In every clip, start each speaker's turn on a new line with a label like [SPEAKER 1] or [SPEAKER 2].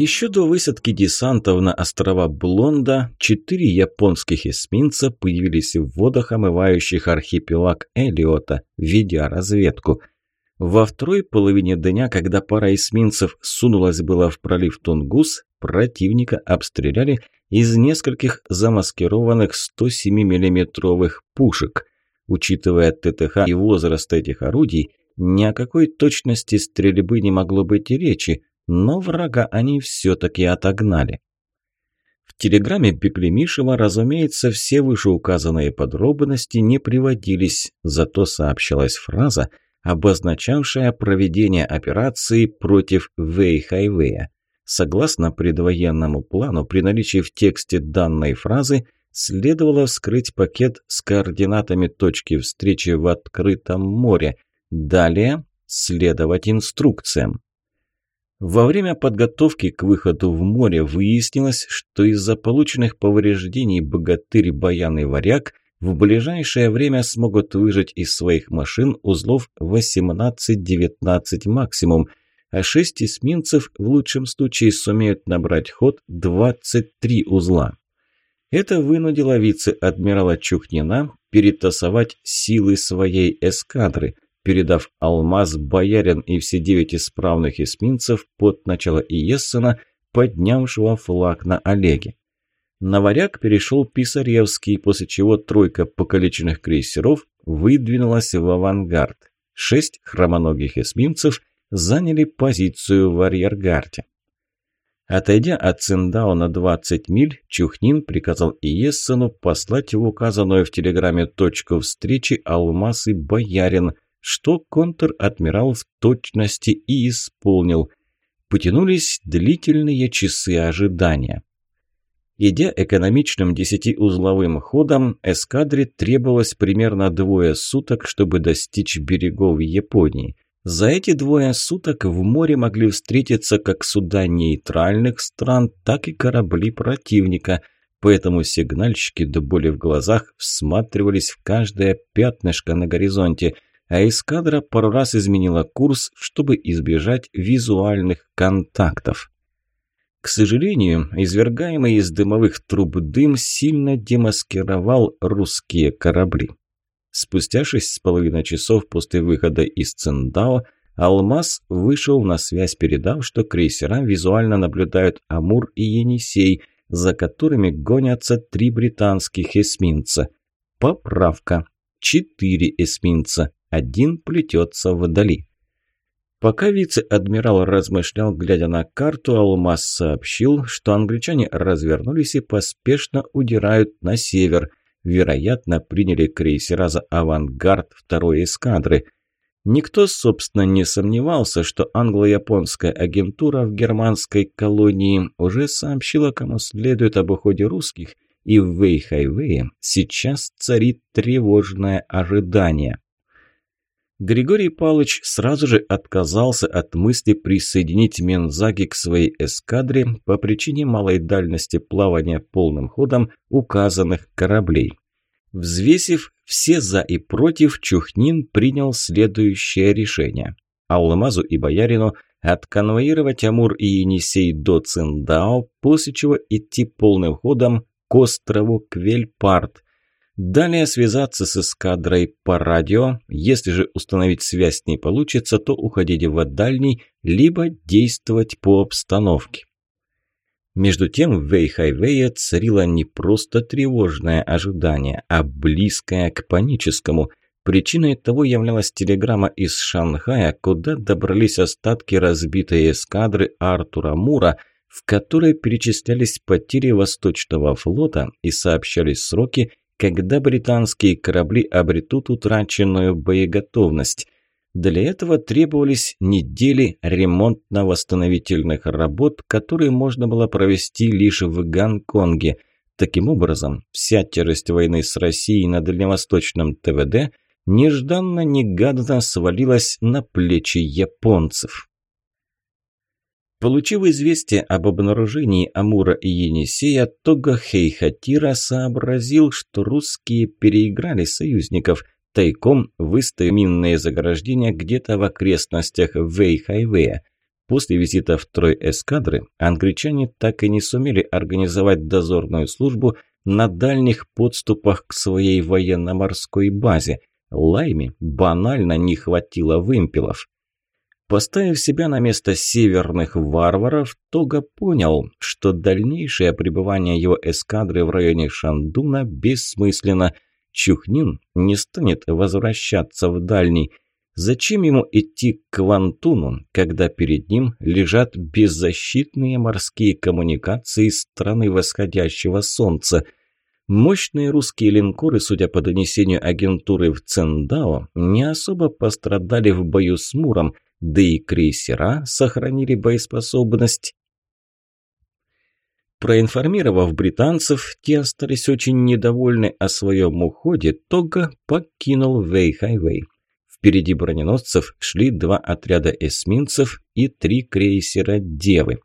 [SPEAKER 1] Еще до высадки десантов на острова Блонда четыре японских эсминца появились в водах, омывающих архипелаг Элиота, ведя разведку. Во второй половине дня, когда пара эсминцев сунулась было в пролив Тунгус, противника обстреляли из нескольких замаскированных 107 миллиметровых пушек. Учитывая ТТХ и возраст этих орудий, ни о какой точности стрельбы не могло быть и речи, но врага они все-таки отогнали. В телеграмме Беклемишева, разумеется, все вышеуказанные подробности не приводились, зато сообщалась фраза, обозначавшая проведение операции против Вейхайвея. Согласно предвоенному плану, при наличии в тексте данной фразы следовало вскрыть пакет с координатами точки встречи в открытом море. Далее следовать инструкциям. Во время подготовки к выходу в море выяснилось, что из-за полученных повреждений богатырь Баян и Варяг в ближайшее время смогут выжать из своих машин узлов 18-19 максимум, а шесть эсминцев в лучшем случае сумеют набрать ход 23 узла. Это вынудило вице-адмирала Чухнина перетасовать силы своей эскадры – передав алмаз, боярин и все девять исправных эсминцев под начало Иессена, поднявшего флаг на Олеге. На варяг перешел Писаревский, после чего тройка покалеченных крейсеров выдвинулась в авангард. Шесть хромоногих эсминцев заняли позицию в арьергарде. Отойдя от Циндао на 20 миль, Чухнин приказал Иессену послать в указанную в телеграмме точку встречи алмаз и боярин – что контр-адмирал в точности и исполнил. Потянулись длительные часы ожидания. Идя экономичным десятиузловым ходом, эскадре требовалось примерно двое суток, чтобы достичь берегов Японии. За эти двое суток в море могли встретиться как суда нейтральных стран, так и корабли противника, поэтому сигнальщики до боли в глазах всматривались в каждое пятнышко на горизонте – а эскадра пару раз изменила курс, чтобы избежать визуальных контактов. К сожалению, извергаемый из дымовых труб дым сильно демаскировал русские корабли. Спустя шесть с половиной часов после выхода из Циндао «Алмаз» вышел на связь, передав, что крейсера визуально наблюдают «Амур» и «Енисей», за которыми гонятся три британских эсминца. Поправка. Четыре эсминца один плетется вдали. Пока вице-адмирал размышлял, глядя на карту, Алмаз сообщил, что англичане развернулись и поспешно удирают на север. Вероятно, приняли крейсера за авангард второй эскадры. Никто, собственно, не сомневался, что англо-японская агентура в германской колонии уже сообщила, кому следует об уходе русских, и в Вейхайвее сейчас царит тревожное ожидание. Григорий Павлович сразу же отказался от мысли присоединить Мензаги к своей эскадре по причине малой дальности плавания полным ходом указанных кораблей. Взвесив все «за» и «против», Чухнин принял следующее решение. Алмазу и Боярину отконвоировать Амур и Енисей до Циндао, после чего идти полным ходом к острову Квельпарт – Далее связаться с эскадрой по радио. Если же установить связь не получится, то уходить в дальний, либо действовать по обстановке. Между тем в Вейхайвее царило не просто тревожное ожидание, а близкое к паническому. Причиной того являлась телеграмма из Шанхая, куда добрались остатки разбитой эскадры Артура Мура, в которой перечислялись потери Восточного флота и сообщались сроки, когда британские корабли обретут утраченную боеготовность. Для этого требовались недели ремонтно-восстановительных работ, которые можно было провести лишь в Гонконге. Таким образом, вся тяжесть войны с Россией на дальневосточном ТВД нежданно-негаданно свалилась на плечи японцев. Получив известие об обнаружении Амура и Енисея, Тога Хейхатира сообразил, что русские переиграли союзников, тайком выставив минные заграждения где-то в окрестностях Вейхайвея. После визита второй эскадры англичане так и не сумели организовать дозорную службу на дальних подступах к своей военно-морской базе. Лайме банально не хватило вымпелов. Поставив себя на место северных варваров, Тога понял, что дальнейшее пребывание его эскадры в районе Шандуна бессмысленно. Чухнин не станет возвращаться в дальний. Зачем ему идти к Квантуну, когда перед ним лежат беззащитные морские коммуникации страны восходящего солнца? Мощные русские линкоры, судя по донесению агентуры в Цендао, не особо пострадали в бою с Муром – да и крейсера сохранили боеспособность. Проинформировав британцев, те остались очень недовольны о своем уходе, Тога покинул Вейхайвей. Впереди броненосцев шли два отряда эсминцев и три крейсера «Девы».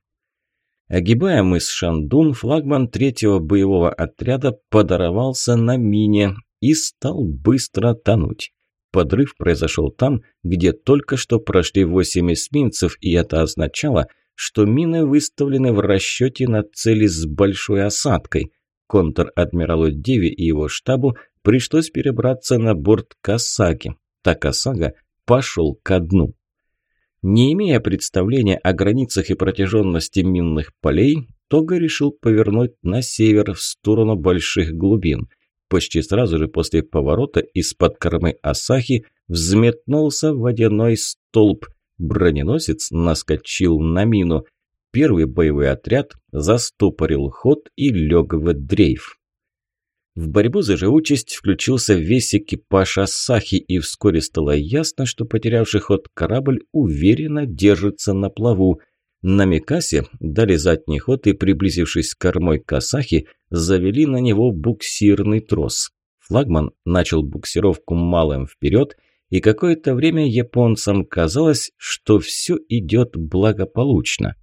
[SPEAKER 1] Огибая мыс Шандун, флагман третьего боевого отряда подорвался на мине и стал быстро тонуть. Подрыв произошел там, где только что прошли восемь эсминцев, и это означало, что мины выставлены в расчете на цели с большой осадкой. Контр-адмиралу Деви и его штабу пришлось перебраться на борт Касаги. Такасага пошел ко дну. Не имея представления о границах и протяженности минных полей, Тога решил повернуть на север в сторону больших глубин – Почти сразу же после поворота из-под кормы Асахи взметнулся водяной столб. Броненосец наскочил на мину. Первый боевой отряд застопорил ход и лег в дрейф. В борьбу за живучесть включился весь экипаж Асахи, и вскоре стало ясно, что потерявший ход корабль уверенно держится на плаву – на Микасе дали задний ход и, приблизившись к кормой Касахи, завели на него буксирный трос. Флагман начал буксировку малым вперед, и какое-то время японцам казалось, что все идет благополучно.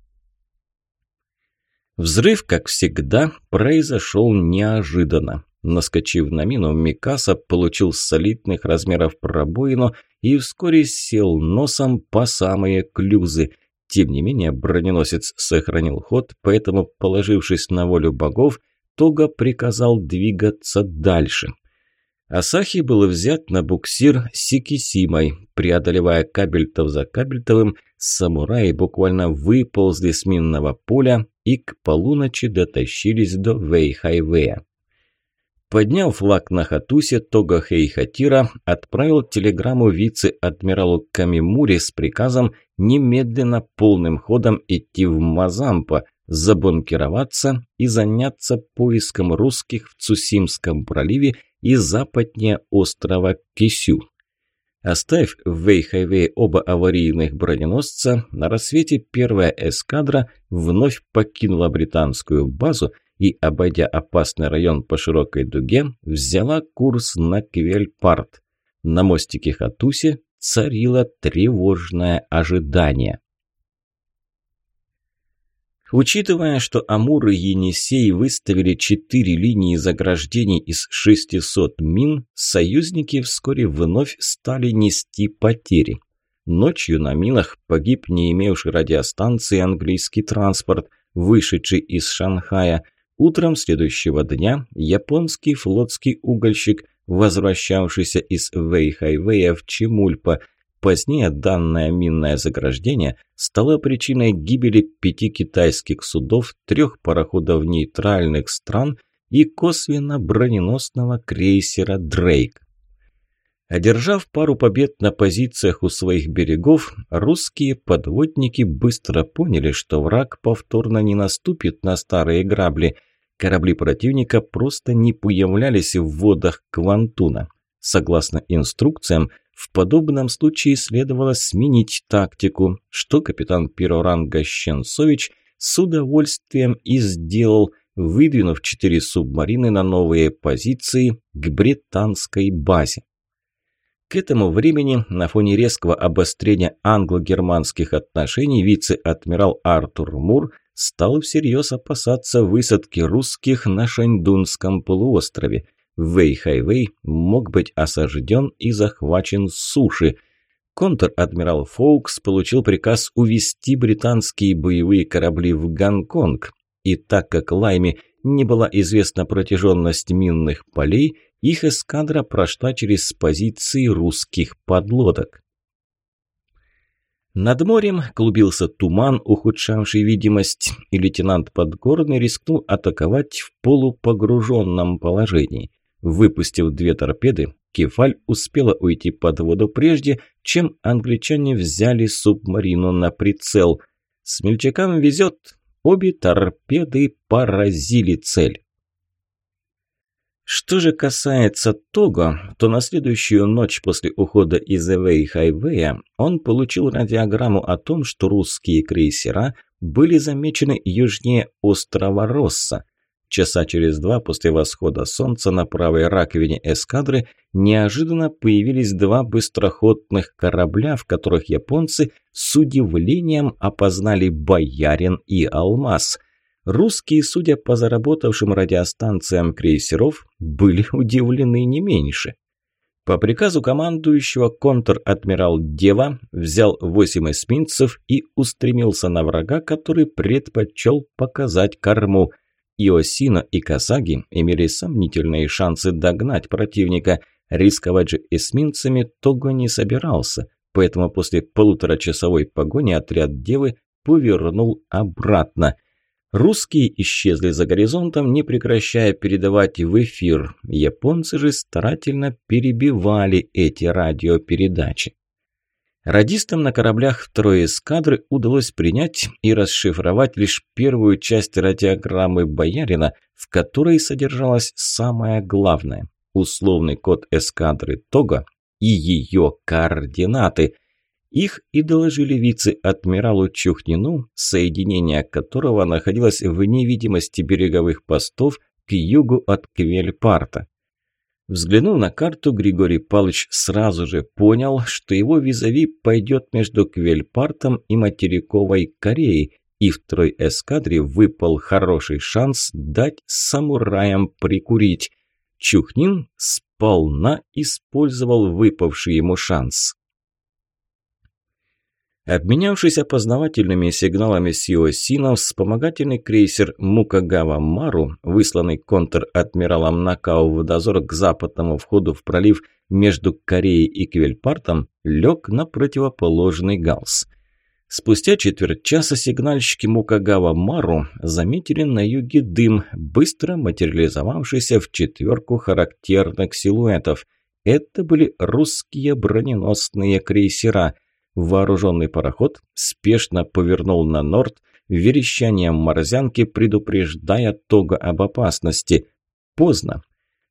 [SPEAKER 1] Взрыв, как всегда, произошел неожиданно. Наскочив на мину, Микаса получил солидных размеров пробоину и вскоре сел носом по самые клюзы. Тем не менее, броненосец сохранил ход, поэтому, положившись на волю богов, Тога приказал двигаться дальше. Асахи был взят на буксир Сикисимой. Преодолевая кабельтов за кабельтовым, самураи буквально выползли с минного поля и к полуночи дотащились до Вейхайвея. Подняв флаг на Хатусе, Тога Хейхатира отправил телеграмму вице-адмиралу Камимури с приказом немедленно полным ходом идти в Мазампа, забункироваться и заняться поиском русских в Цусимском проливе и западнее острова Кисю. Оставив в Вейхайвее оба аварийных броненосца, на рассвете первая эскадра вновь покинула британскую базу и, обойдя опасный район по широкой дуге, взяла курс на Квельпарт. На мостике Хатуси царило тревожное ожидание. Учитывая, что Амур и Енисей выставили четыре линии заграждений из 600 мин, союзники вскоре вновь стали нести потери. Ночью на минах погиб не имевший радиостанции английский транспорт, вышедший из Шанхая – Утром следующего дня японский флотский угольщик, возвращавшийся из Вэйхайвэя в Чемульпа, позднее данное минное заграждение стало причиной гибели пяти китайских судов, трех пароходов нейтральных стран и косвенно броненосного крейсера «Дрейк». Одержав пару побед на позициях у своих берегов, русские подводники быстро поняли, что враг повторно не наступит на старые грабли – Корабли противника просто не появлялись в водах Квантуна. Согласно инструкциям, в подобном случае следовало сменить тактику, что капитан первого ранга Щенцович с удовольствием и сделал, выдвинув четыре субмарины на новые позиции к британской базе. К этому времени на фоне резкого обострения англо-германских отношений вице-адмирал Артур Мур стал всерьез опасаться высадки русских на Шаньдунском полуострове. Вэйхайвей мог быть осажден и захвачен с суши. контр-адмирал Фоукс получил приказ увести британские боевые корабли в Гонконг. И так как Лайме не была известна протяженность минных полей, их эскадра прошла через позиции русских подлодок. Над морем клубился туман, ухудшавший видимость, и лейтенант Подгорный рискнул атаковать в полупогруженном положении. Выпустив две торпеды, Кефаль успела уйти под воду прежде, чем англичане взяли субмарину на прицел. Смельчакам везет, обе торпеды поразили цель. Что же касается Того, то на следующую ночь после ухода из Эвей-Хайвея он получил радиограмму о том, что русские крейсера были замечены южнее острова Росса. Часа через два после восхода солнца на правой раковине эскадры неожиданно появились два быстроходных корабля, в которых японцы с удивлением опознали «Боярин» и «Алмаз». Русские, судя по заработавшим радиостанциям крейсеров, были удивлены не меньше. По приказу командующего контр-адмирал Дева взял восемь эсминцев и устремился на врага, который предпочел показать корму. Иосина и Касаги имели сомнительные шансы догнать противника. Рисковать же эсминцами Того не собирался, поэтому после полуторачасовой погони отряд Девы повернул обратно – Русские исчезли за горизонтом, не прекращая передавать в эфир. Японцы же старательно перебивали эти радиопередачи. Радистам на кораблях второй эскадры удалось принять и расшифровать лишь первую часть радиограммы Боярина, в которой содержалось самое главное – условный код эскадры Тога и ее координаты – их и доложили вице-адмиралу Чухнину, соединение которого находилось в невидимости береговых постов к югу от Квельпарта. Взглянув на карту, Григорий Павлович сразу же понял, что его визави пойдет между Квельпартом и материковой Кореей, и второй эскадре выпал хороший шанс дать самураям прикурить. Чухнин сполна использовал выпавший ему шанс. Обменявшись опознавательными сигналами с Иосином, вспомогательный крейсер Мукагава Мару, высланный контр-адмиралом Накау в дозор к западному входу в пролив между Кореей и Квельпартом, лег на противоположный галс. Спустя четверть часа сигнальщики Мукагава Мару заметили на юге дым, быстро материализовавшийся в четверку характерных силуэтов. Это были русские броненосные крейсера – Вооруженный пароход спешно повернул на норд, верещанием морзянки предупреждая Тога об опасности. Поздно.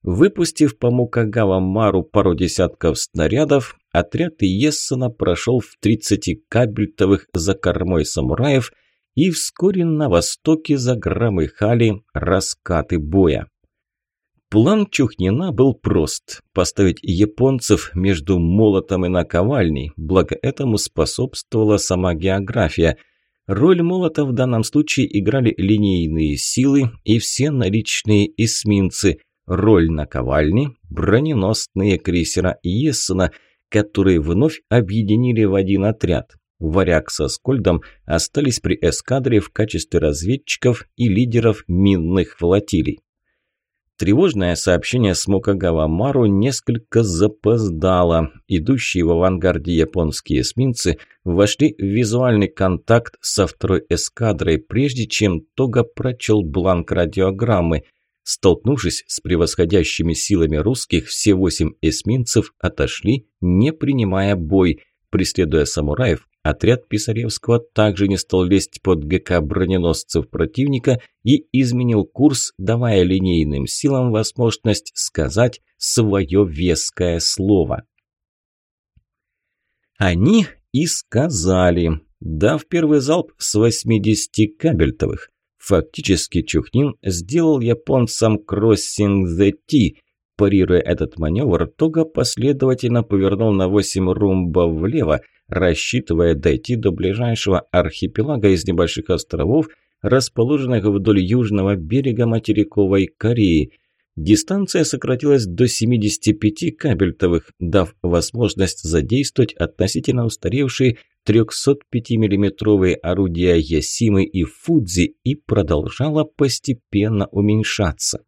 [SPEAKER 1] Выпустив по Мукагава Мару пару десятков снарядов, отряд Ессена прошел в 30 кабельтовых за кормой самураев и вскоре на востоке загромыхали раскаты боя. План Чухнина был прост – поставить японцев между молотом и наковальней, благо этому способствовала сама география. Роль молота в данном случае играли линейные силы и все наличные эсминцы, роль наковальни – броненосные крейсера Ессена, которые вновь объединили в один отряд. Варяг со Скольдом остались при эскадре в качестве разведчиков и лидеров минных флотилий. Тревожное сообщение с Мокагава-Мару несколько запоздало. Идущие в авангарде японские эсминцы вошли в визуальный контакт со второй эскадрой, прежде чем Тога прочел бланк радиограммы. Столкнувшись с превосходящими силами русских, все восемь эсминцев отошли, не принимая бой. Преследуя самураев, Отряд Писаревского также не стал лезть под ГК броненосцев противника и изменил курс, давая линейным силам возможность сказать свое веское слово. Они и сказали, дав первый залп с 80 кабельтовых. Фактически Чухнин сделал японцам кроссинг the T. Парируя этот маневр, Тога последовательно повернул на 8 румбов влево, рассчитывая дойти до ближайшего архипелага из небольших островов, расположенных вдоль южного берега материковой Кореи. Дистанция сократилась до 75 кабельтовых, дав возможность задействовать относительно устаревшие 305 миллиметровые орудия Ясимы и Фудзи и продолжала постепенно уменьшаться.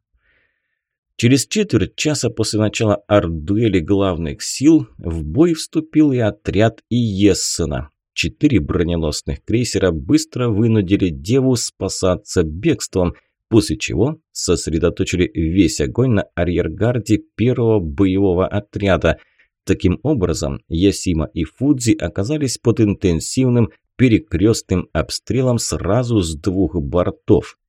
[SPEAKER 1] Через четверть часа после начала арт-дуэли главных сил в бой вступил и отряд Иессена. Четыре броненосных крейсера быстро вынудили Деву спасаться бегством, после чего сосредоточили весь огонь на арьергарде первого боевого отряда. Таким образом, Ясима и Фудзи оказались под интенсивным перекрестным обстрелом сразу с двух бортов.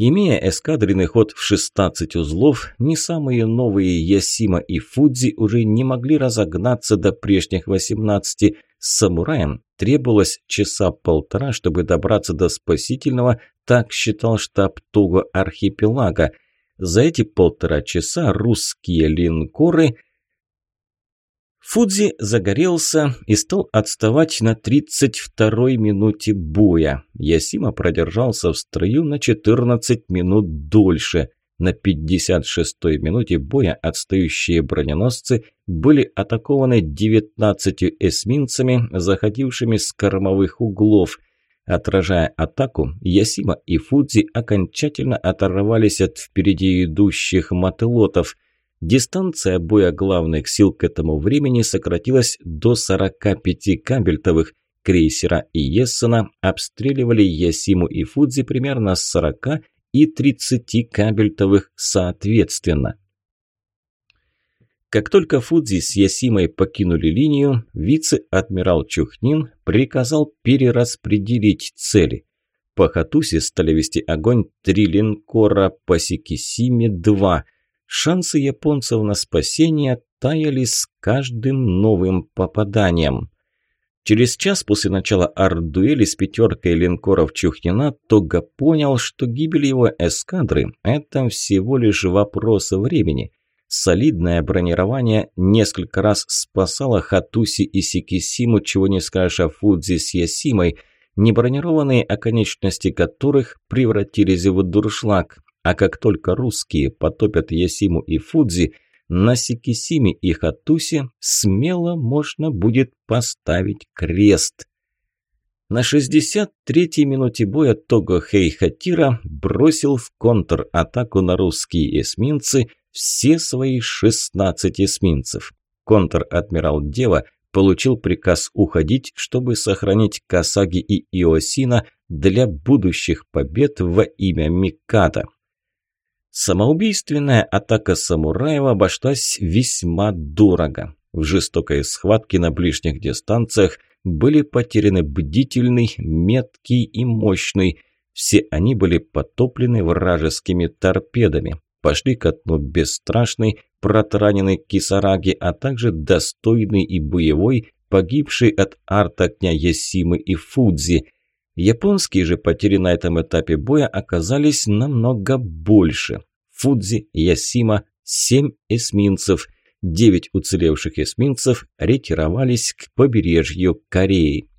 [SPEAKER 1] Имея эскадренный ход в 16 узлов, не самые новые Ясима и Фудзи уже не могли разогнаться до прежних 18. С самураем требовалось часа полтора, чтобы добраться до спасительного, так считал штаб Туго архипелага. За эти полтора часа русские линкоры – Фудзи загорелся и стал отставать на 32-й минуте боя. Ясима продержался в строю на 14 минут дольше. На 56-й минуте боя отстающие броненосцы были атакованы 19 эсминцами, заходившими с кормовых углов. Отражая атаку, Ясима и Фудзи окончательно оторвались от впереди идущих мотылотов – Дистанция боя главных сил к этому времени сократилась до 45 кабельтовых. Крейсера и Ессена обстреливали Ясиму и Фудзи примерно с 40 и 30 кабельтовых соответственно. Как только Фудзи с Ясимой покинули линию, вице-адмирал Чухнин приказал перераспределить цели. По Хатусе стали вести огонь три линкора, по Сикисиме – два – Шансы японцев на спасение таяли с каждым новым попаданием. Через час после начала арт-дуэли с пятеркой линкоров Чухнина Тога понял, что гибель его эскадры – это всего лишь вопрос времени. Солидное бронирование несколько раз спасало Хатуси и Сикисиму, чего не скажешь о Фудзи с Ясимой, небронированные оконечности которых превратились в дуршлаг. А как только русские потопят Ясиму и Фудзи, на Сикисиме и Хатусе смело можно будет поставить крест. На 63-й минуте боя Того Хейхатира бросил в контр-атаку на русские эсминцы все свои 16 эсминцев. Контр-адмирал Дева получил приказ уходить, чтобы сохранить Касаги и Иосина для будущих побед во имя Микада. Самоубийственная атака Самураева обошлась весьма дорого. В жестокой схватке на ближних дистанциях были потеряны бдительный, меткий и мощный. Все они были потоплены вражескими торпедами. Пошли к дну бесстрашный, протараненный Кисараги, а также достойный и боевой, погибший от арт-огня Ясимы и Фудзи – Японские же потери на этом этапе боя оказались намного больше. Фудзи, Ясима, семь эсминцев. Девять уцелевших эсминцев ретировались к побережью Кореи.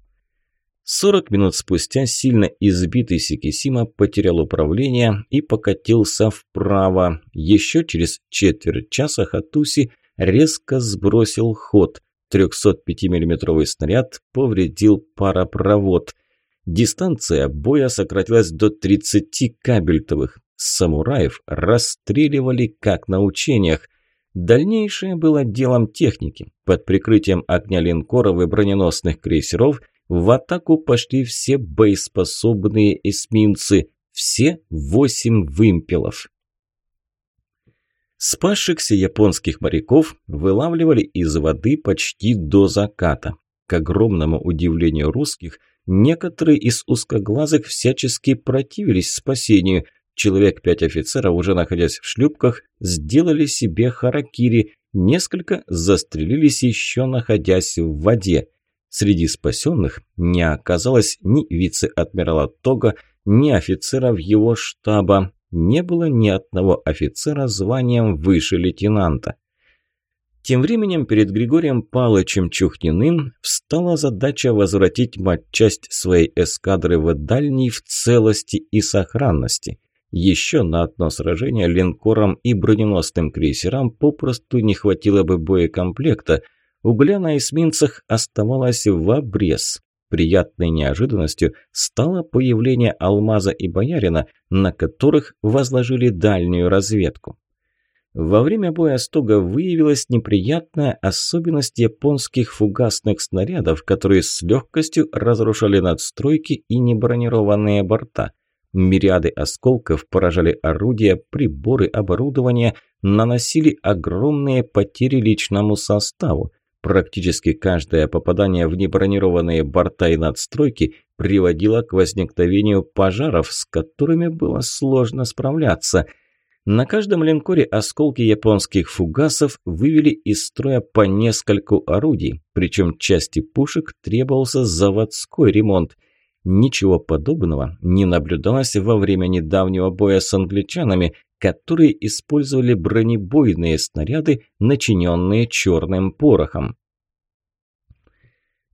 [SPEAKER 1] 40 минут спустя сильно избитый Сикисима потерял управление и покатился вправо. Еще через четверть часа Хатуси резко сбросил ход. 305 миллиметровый снаряд повредил паропровод. Дистанция боя сократилась до 30 кабельтовых. Самураев расстреливали как на учениях. Дальнейшее было делом техники. Под прикрытием огня линкоров и броненосных крейсеров в атаку пошли все боеспособные эсминцы, все восемь вымпелов. Спасшихся японских моряков вылавливали из воды почти до заката. К огромному удивлению русских, Некоторые из узкоглазых всячески противились спасению. Человек пять офицеров, уже находясь в шлюпках, сделали себе харакири, несколько застрелились еще находясь в воде. Среди спасенных не оказалось ни вице-адмирала Тога, ни офицеров его штаба. Не было ни одного офицера званием выше лейтенанта. Тем временем перед Григорием Палычем Чухниным встала задача возвратить матчасть своей эскадры в дальней в целости и сохранности. Еще на одно сражение линкорам и броненосным крейсерам попросту не хватило бы боекомплекта. Угля на эсминцах оставалось в обрез. Приятной неожиданностью стало появление Алмаза и Боярина, на которых возложили дальнюю разведку. Во время боя Стога выявилась неприятная особенность японских фугасных снарядов, которые с легкостью разрушали надстройки и небронированные борта. Мириады осколков поражали орудия, приборы, оборудование, наносили огромные потери личному составу. Практически каждое попадание в небронированные борта и надстройки приводило к возникновению пожаров, с которыми было сложно справляться. На каждом линкоре осколки японских фугасов вывели из строя по нескольку орудий, причем части пушек требовался заводской ремонт. Ничего подобного не наблюдалось во время недавнего боя с англичанами, которые использовали бронебойные снаряды, начиненные черным порохом.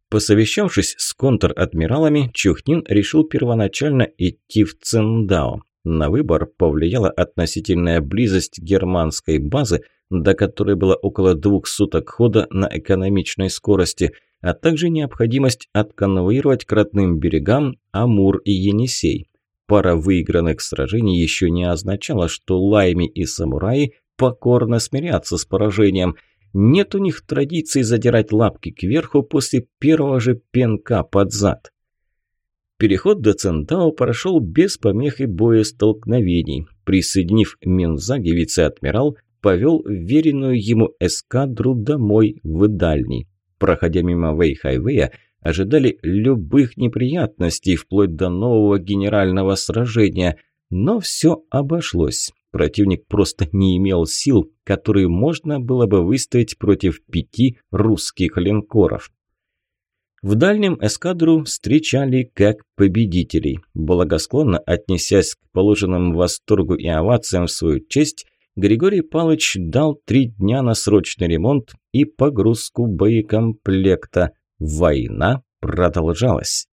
[SPEAKER 1] Посовещавшись с контр-адмиралами, Чухнин решил первоначально идти в Циндао. На выбор повлияла относительная близость германской базы, до которой было около двух суток хода на экономичной скорости, а также необходимость отконвоировать к родным берегам Амур и Енисей. Пара выигранных сражений еще не означала, что лайми и самураи покорно смирятся с поражением. Нет у них традиции задирать лапки кверху после первого же пенка под зад. Переход до Центау прошел без помех и боестолкновений. Присоединив Минзаги, вице-адмирал повел веренную ему эскадру домой в Дальний. Проходя мимо Вейхайвея, ожидали любых неприятностей, вплоть до нового генерального сражения. Но все обошлось. Противник просто не имел сил, которые можно было бы выставить против пяти русских линкоров. В дальнем эскадру встречали как победителей. Благосклонно отнесясь к положенным восторгу и овациям в свою честь, Григорий Палыч дал три дня на срочный ремонт и погрузку боекомплекта. Война продолжалась.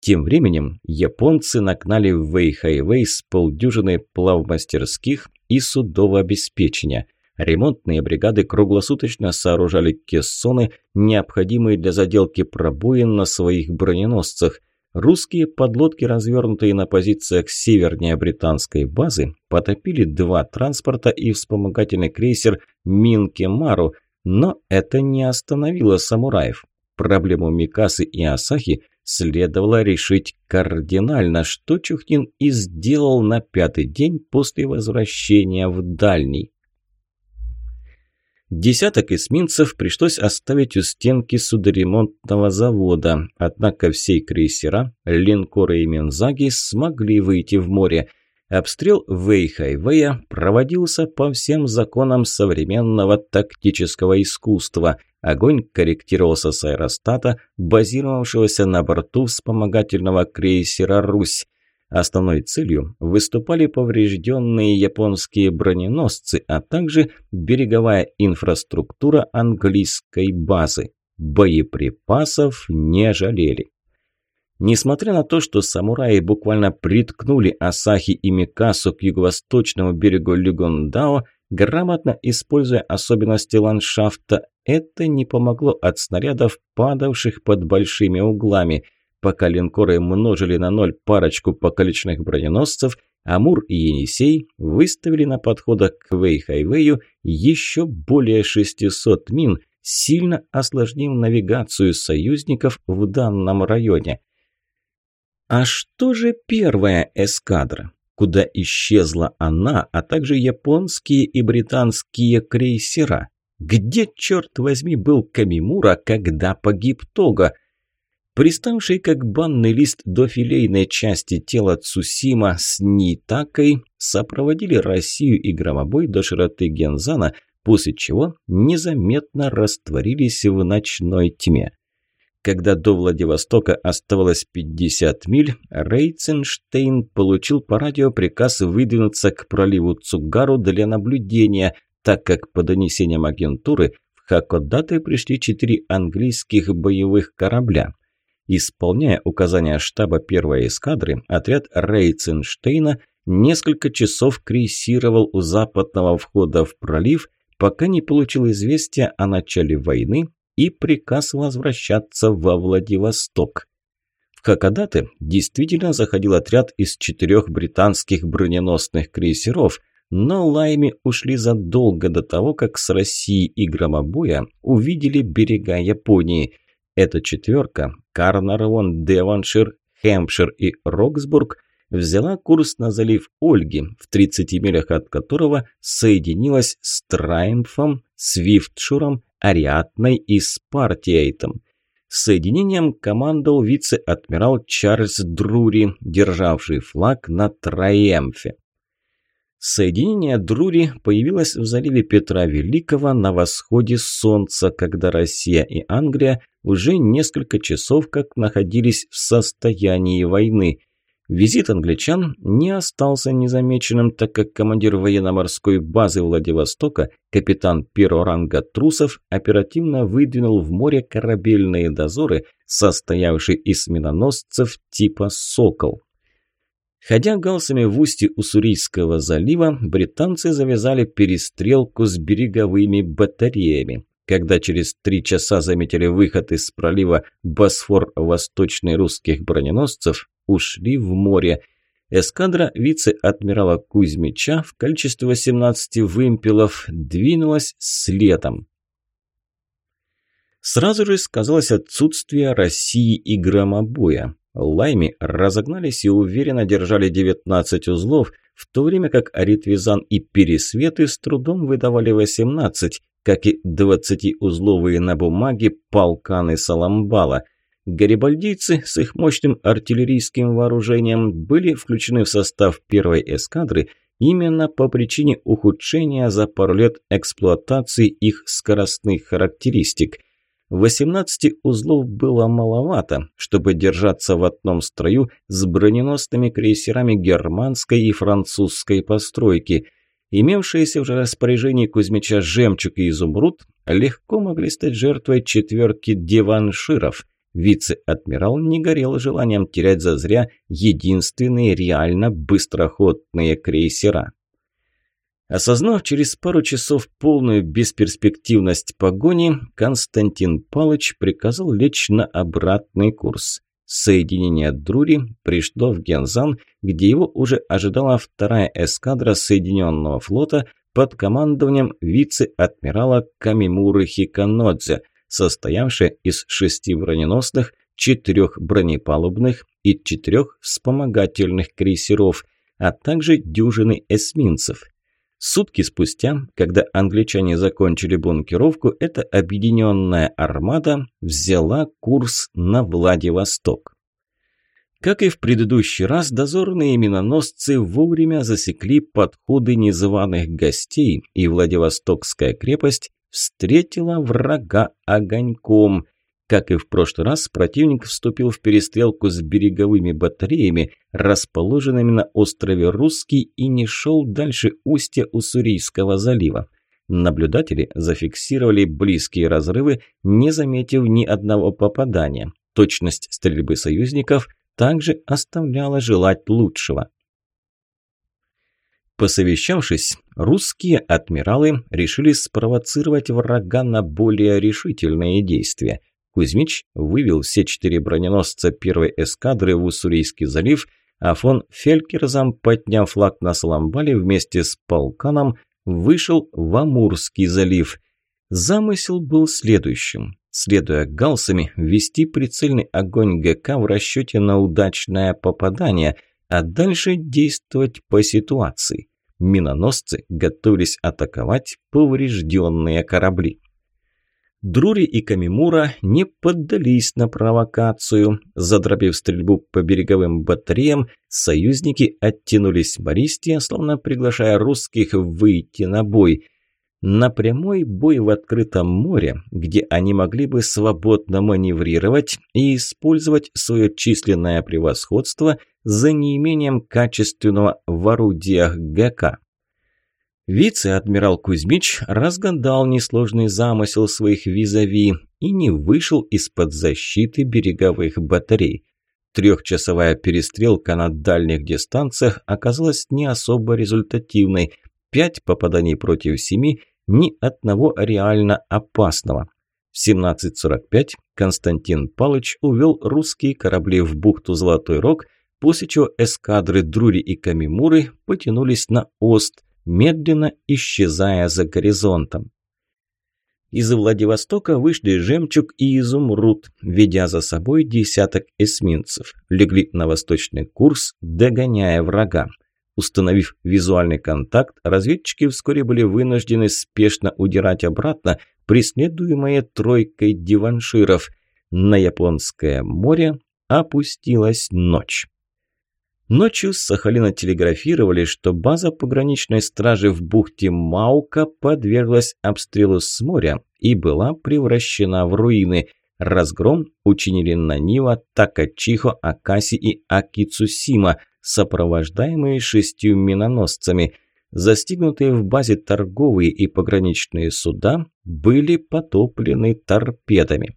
[SPEAKER 1] Тем временем японцы нагнали в Вэйхайвей с полдюжины плавмастерских и судового обеспечения. Ремонтные бригады круглосуточно сооружали кессоны, необходимые для заделки пробоин на своих броненосцах. Русские подлодки, развернутые на позициях севернее британской базы, потопили два транспорта и вспомогательный крейсер «Минкемару», но это не остановило самураев. Проблему Микасы и Асахи следовало решить кардинально, что Чухнин и сделал на пятый день после возвращения в Дальний. Десяток эсминцев пришлось оставить у стенки судоремонтного завода, однако все крейсера, линкоры и Мензаги смогли выйти в море. Обстрел Вейхайвея проводился по всем законам современного тактического искусства. Огонь корректировался с аэростата, базировавшегося на борту вспомогательного крейсера «Русь». Основной целью выступали поврежденные японские броненосцы, а также береговая инфраструктура английской базы. Боеприпасов не жалели. Несмотря на то, что самураи буквально приткнули Асахи и Микасу к юго-восточному берегу Люгондао, грамотно используя особенности ландшафта, это не помогло от снарядов, падавших под большими углами – Пока линкоры множили на ноль парочку покалеченных броненосцев, Амур и Енисей выставили на подходах к Вейхайвею еще более 600 мин, сильно осложнив навигацию союзников в данном районе. А что же первая эскадра? Куда исчезла она, а также японские и британские крейсера? Где, черт возьми, был Камимура, когда погиб Тога? Приставший как банный лист до филейной части тела Цусима с Нитакой сопроводили Россию и громобой до широты Гензана, после чего незаметно растворились в ночной тьме. Когда до Владивостока оставалось 50 миль, Рейценштейн получил по радио приказ выдвинуться к проливу Цугару для наблюдения, так как по донесениям агентуры в Хакодате пришли четыре английских боевых корабля. Исполняя указания штаба первой эскадры, отряд Рейценштейна несколько часов крейсировал у западного входа в пролив, пока не получил известия о начале войны и приказ возвращаться во Владивосток. В Хакодаты действительно заходил отряд из четырех британских броненосных крейсеров, но лайми ушли задолго до того, как с России и Громобоя увидели берега Японии. Эта четверка – Карнарвон, Деваншир, Хэмпшир и Роксбург – взяла курс на залив Ольги, в 30 милях от которого соединилась с Траймфом, Свифтшуром, Ариатной и Спартиейтом. Соединением командовал вице-адмирал Чарльз Друри, державший флаг на Траемфе. Соединение Друри появилось в заливе Петра Великого на восходе солнца, когда Россия и Англия уже несколько часов как находились в состоянии войны. Визит англичан не остался незамеченным, так как командир военно-морской базы Владивостока, капитан первого ранга Трусов, оперативно выдвинул в море корабельные дозоры, состоявшие из миноносцев типа «Сокол». Ходя галсами в устье Уссурийского залива, британцы завязали перестрелку с береговыми батареями. Когда через три часа заметили выход из пролива Босфор восточных русских броненосцев, ушли в море. Эскадра вице-адмирала Кузьмича в количестве 18 вымпелов двинулась следом. Сразу же сказалось отсутствие России и громобоя. Лайми разогнались и уверенно держали 19 узлов, в то время как Аритвизан и Пересветы с трудом выдавали 18, как и 20-узловые на бумаге полканы Саламбала. Гарибальдийцы с их мощным артиллерийским вооружением были включены в состав первой эскадры именно по причине ухудшения за пару лет эксплуатации их скоростных характеристик – 18 узлов было маловато, чтобы держаться в одном строю с броненосными крейсерами германской и французской постройки. Имевшиеся в распоряжении Кузьмича «Жемчуг» и «Изумруд» легко могли стать жертвой четверки деванширов. Вице-адмирал не горел желанием терять зазря единственные реально быстроходные крейсера. Осознав через пару часов полную бесперспективность погони, Константин Палыч приказал лечь на обратный курс. Соединение Друри пришло в Гензан, где его уже ожидала вторая эскадра Соединенного флота под командованием вице-адмирала Камимуры Хиканодзе, состоявшая из шести броненосных, четырех бронепалубных и четырех вспомогательных крейсеров, а также дюжины эсминцев – Сутки спустя, когда англичане закончили бункеровку, эта объединенная армада взяла курс на Владивосток. Как и в предыдущий раз, дозорные миноносцы вовремя засекли подходы незваных гостей, и Владивостокская крепость встретила врага огоньком – как и в прошлый раз, противник вступил в перестрелку с береговыми батареями, расположенными на острове Русский, и не шел дальше устья Уссурийского залива. Наблюдатели зафиксировали близкие разрывы, не заметив ни одного попадания. Точность стрельбы союзников также оставляла желать лучшего. Посовещавшись, русские адмиралы решили спровоцировать врага на более решительные действия. Кузьмич вывел все четыре броненосца первой эскадры в Уссурийский залив, а фон Фелькерзам, подняв флаг на Саламбале вместе с полканом, вышел в Амурский залив. Замысел был следующим. Следуя галсами, вести прицельный огонь ГК в расчете на удачное попадание, а дальше действовать по ситуации. Миноносцы готовились атаковать поврежденные корабли. Друри и Камимура не поддались на провокацию. Задробив стрельбу по береговым батареям, союзники оттянулись Бористия, словно приглашая русских выйти на бой. На прямой бой в открытом море, где они могли бы свободно маневрировать и использовать свое численное превосходство за неимением качественного в орудиях ГК. Вице-адмирал Кузьмич разгадал несложный замысел своих визави и не вышел из-под защиты береговых батарей. Трехчасовая перестрелка на дальних дистанциях оказалась не особо результативной. Пять попаданий против семи, ни одного реально опасного. В 17.45 Константин Палыч увел русские корабли в бухту Золотой Рог, после чего эскадры Друри и Камимуры потянулись на Ост, медленно исчезая за горизонтом. Из Владивостока вышли «Жемчуг» и «Изумруд», ведя за собой десяток эсминцев. Легли на восточный курс, догоняя врага. Установив визуальный контакт, разведчики вскоре были вынуждены спешно удирать обратно, преследуемые тройкой диванширов. На Японское море опустилась ночь. Ночью с Сахалина телеграфировали, что база пограничной стражи в бухте Маука подверглась обстрелу с моря и была превращена в руины. Разгром учинили Нанива, Такачихо, Акаси и Акицусима, сопровождаемые шестью миноносцами. Застигнутые в базе торговые и пограничные суда были потоплены торпедами.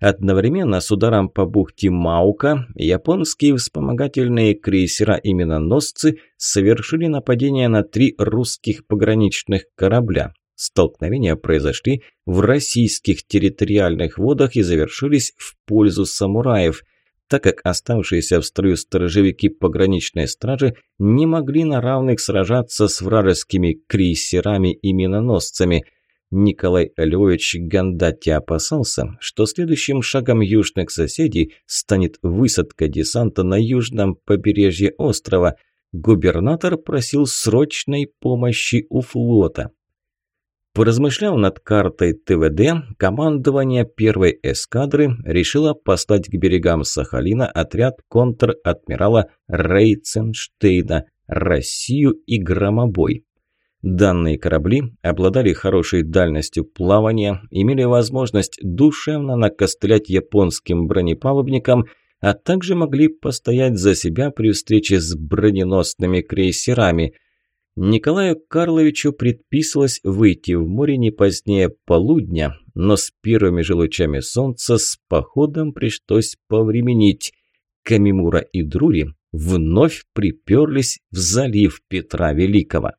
[SPEAKER 1] Одновременно с ударом по бухте Маука японские вспомогательные крейсера и миноносцы совершили нападение на три русских пограничных корабля. Столкновения произошли в российских территориальных водах и завершились в пользу самураев, так как оставшиеся в строю сторожевики пограничной стражи не могли на равных сражаться с вражескими крейсерами и миноносцами – Николай Львович Гандати опасался, что следующим шагом южных соседей станет высадка десанта на южном побережье острова. Губернатор просил срочной помощи у флота. Поразмышляв над картой ТВД, командование первой эскадры решило послать к берегам Сахалина отряд контр-адмирала Рейценштейна, Россию и Громобой. Данные корабли обладали хорошей дальностью плавания, имели возможность душевно накостылять японским бронепалубникам, а также могли постоять за себя при встрече с броненосными крейсерами. Николаю Карловичу предписывалось выйти в море не позднее полудня, но с первыми же лучами солнца с походом пришлось повременить. Камимура и Друри вновь приперлись в залив Петра Великого.